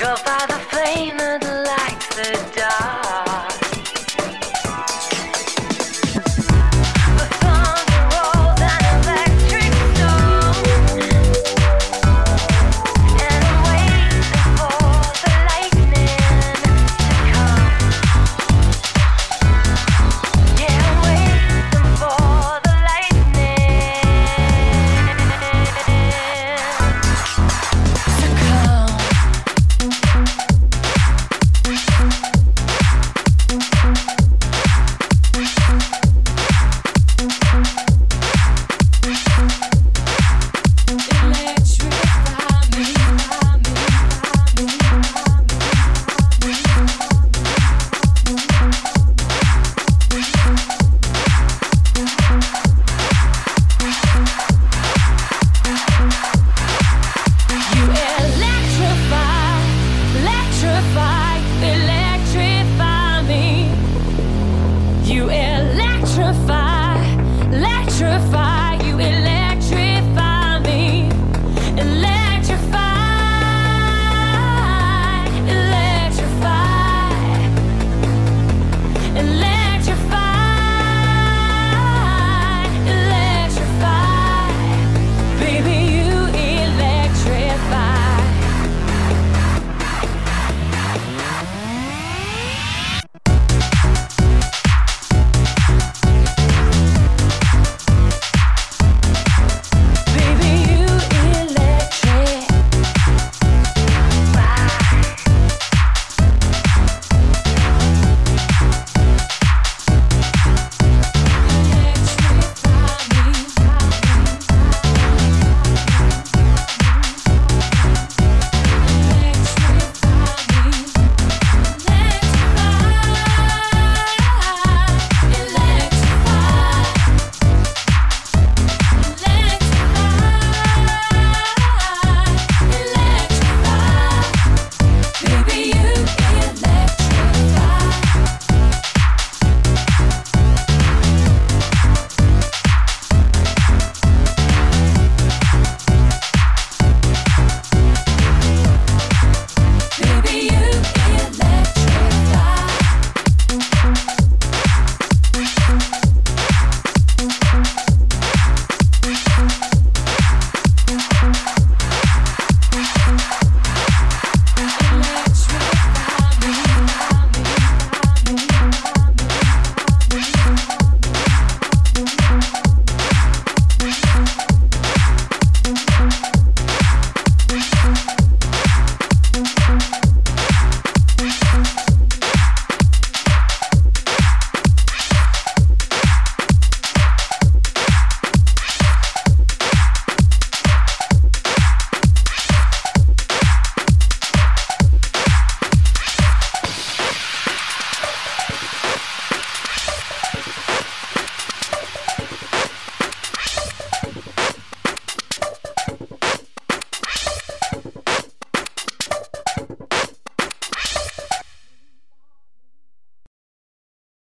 Go by the flame of the lights that